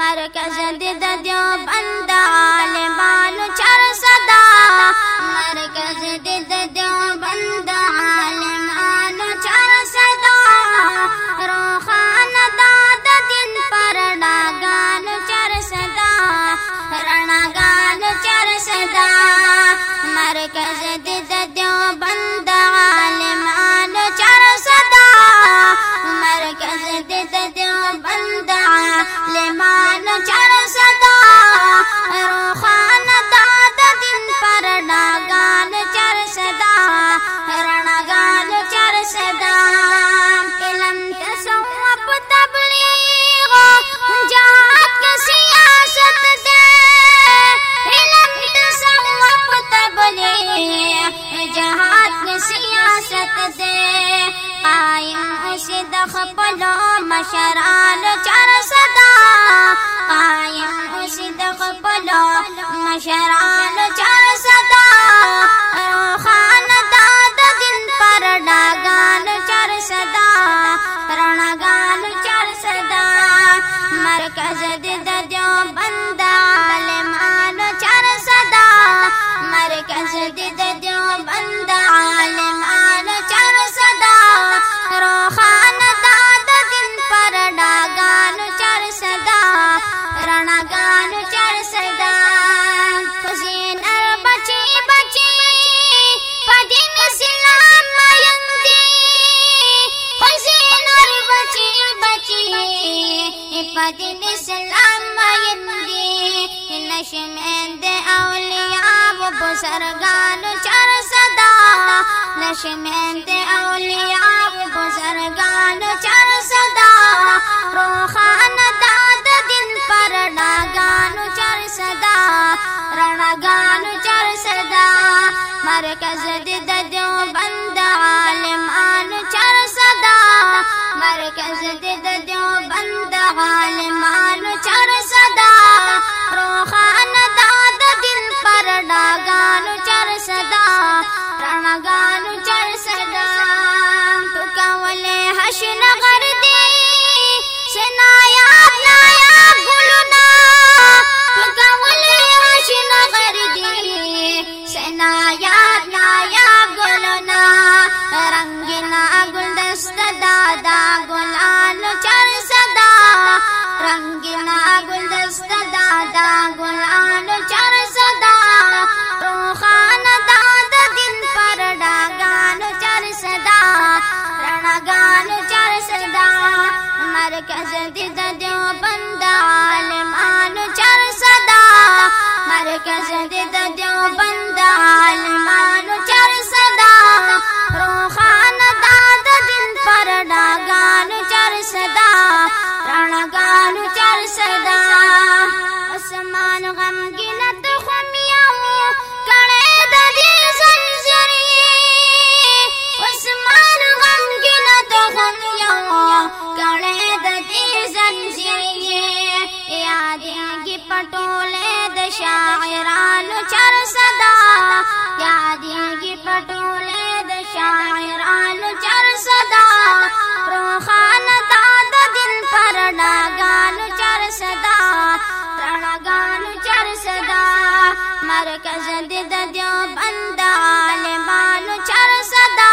مرکز دې د دیوبند عالمانو چر صدا مرکز دې د دیوبند عالمانو چر صدا روحان دا د دین پرناګانو چر صدا پرناګانو چر صدا مرکز دې पलो मशराल بچی پدین اسلام میندی نشمند اولیاء و بزرگان چر صدا نشمند اولیاء و بزرگان چر صدا روخان داد دن پر ناگان چر صدا رنگان چر صدا مرکز دید نایاب نایاب گلونا رنگینا گل دست دادا گلانو چل صدا رنگینا گل دست دادا گلانو چل صدا روخان دادا دن پر ڈاگانو چل صدا رنگانو چل صدا مرکز دیدہ کشن دی دا دیو بند علمانو چر صدا روخان دا دا دن پر ڈاگانو چر صدا رانگانو چر صدا اسمان غم گنت خمیو کڑے دا دی زنجری اسمان غم گنت خمیو کڑے دا دی زنجری یادیں گی پٹو شاعرانو چر صدا یادېږي پټولې د شاعرانو چر صدا روخانه تا د دل پر ناګانو چر صدا رڼاګانو چر صدا مرکز دې د دیو بند عالمانو چر صدا